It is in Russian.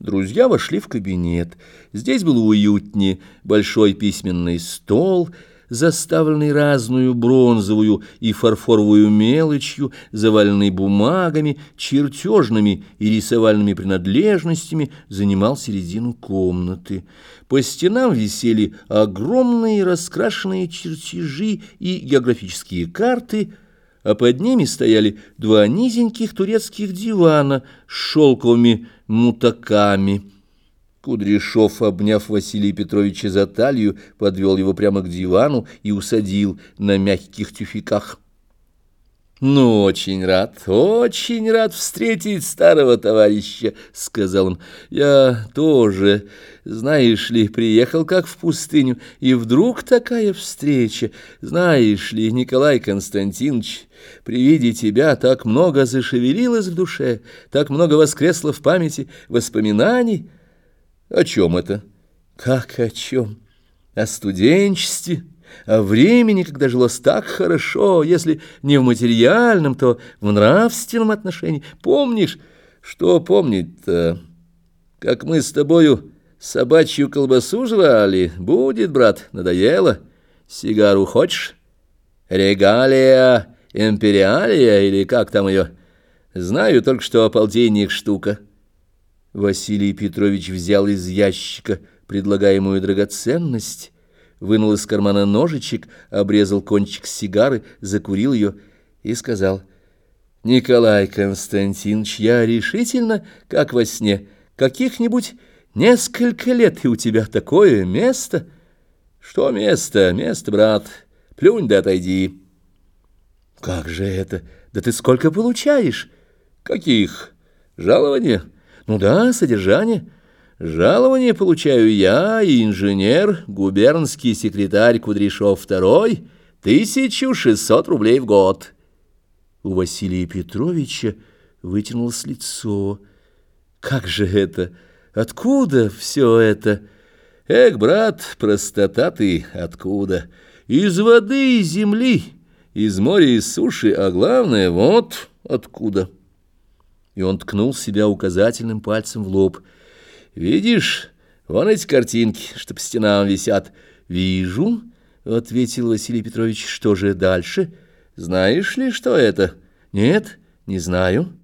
Друзья вошли в кабинет. Здесь было уютнее. Большой письменный стол, заставленный разную бронзовую и фарфоровую мелочью, заваленный бумагами, чертежными и рисовальными принадлежностями, занимал середину комнаты. По стенам висели огромные раскрашенные чертежи и географические карты — а под ними стояли два низеньких турецких дивана с шелковыми мутаками. Кудряшов, обняв Василия Петровича за талию, подвел его прямо к дивану и усадил на мягких тюфяках. «Ну, очень рад, очень рад встретить старого товарища», — сказал он. «Я тоже, знаешь ли, приехал как в пустыню, и вдруг такая встреча. Знаешь ли, Николай Константинович, при виде тебя так много зашевелилось в душе, так много воскресло в памяти воспоминаний. О чем это? Как о чем? О студенчестве» о времени, когда жилось так хорошо, если не в материальном, то в нравственном отношении. Помнишь, что помнить-то? Как мы с тобою собачью колбасу жрали? Будет, брат, надоело. Сигару хочешь? Регалия, империалия или как там ее? Знаю только, что полтинник штука. Василий Петрович взял из ящика предлагаемую драгоценность вынул из кармана ножичек, обрезал кончик сигары, закурил ее и сказал, «Николай Константинович, я решительно, как во сне, каких-нибудь несколько лет, и у тебя такое место». «Что место? Место, брат. Плюнь да отойди». «Как же это? Да ты сколько получаешь?» «Каких? Жалования?» «Ну да, содержание». Жалование получаю я и инженер, губернский секретарь Кудряшов II, тысячу шестьсот рублей в год. У Василия Петровича вытянулось лицо. Как же это? Откуда все это? Эх, брат, простота ты, откуда? Из воды и земли, из моря и суши, а главное, вот откуда. И он ткнул себя указательным пальцем в лоб — «Видишь, вон эти картинки, что по стенам висят». «Вижу», — ответил Василий Петрович. «Что же дальше? Знаешь ли, что это?» «Нет, не знаю».